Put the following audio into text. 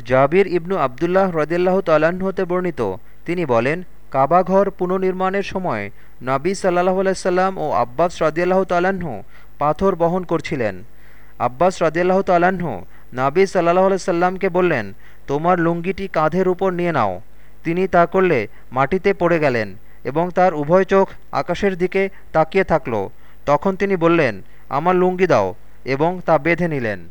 জাবির ইবনু আবদুল্লাহ রদেল্লাহ তাল্লাহ্ন হতে বর্ণিত। তিনি বলেন, কাবাঘর পুনর্নির্মাণের সময় নাবী সাল্লাহ আলাইসাল্লাম ও আব্বাস রদিয়াল্লাহ তাল্লাহ্ন পাথর বহন করছিলেন। আব্বাস রদিয়াল্লাহ তাল্লাহ্ন নাবী সাল্লাহ আলাইসাল্লামকে বললেন, তোমার লুঙ্গিটি কাঁধের উপর নিয়ে নাও। তিনি তা করলে মাটিতে পড়ে গেলেন এবং তার উভয় চোখ আকাশের দিকে তাকিয়ে থাকল। তখন তিনি বললেন, আমার লুঙ্গি দাও, এবং তা বেঁধে নিলেন।